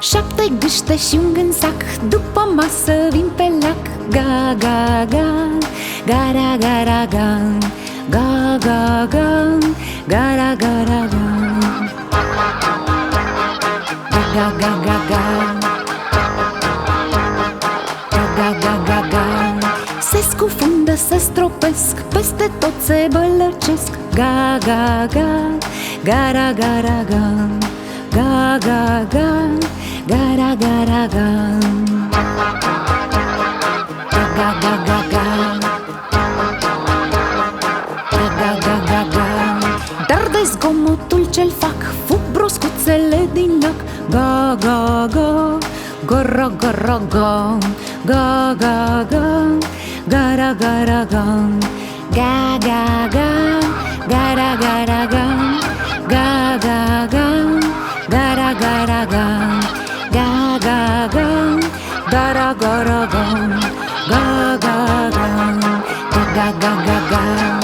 Șapte gâște și un gând sac După masă vin pe lac Ga, ga, ga Gara, gara, ga Ga, ga, ga Gara, gara, ga Ga, ga, ga, ga Ga, ga, ga, ga, ga Se scufundă, se stropesc Peste tot se bălăcesc Ga, ga, ga Gara, gara, ga Ga, ga, ga Gara, gara, ga Ga, ga, ga, ga Ga, ga, ga, ga, ga Dar de zgomotul ce-l fac Fug broscuțele din lac Ga, ga, ga Gara, gara, ga Ga, ga, ga Gara, gara, ga Ga, ga, ga Gara, gara, ga Ga, ga, ga Gara, gara, ga Ga, ga, ga Gara, gara, ga Ga, ga, ga Ga, ga, ga, ga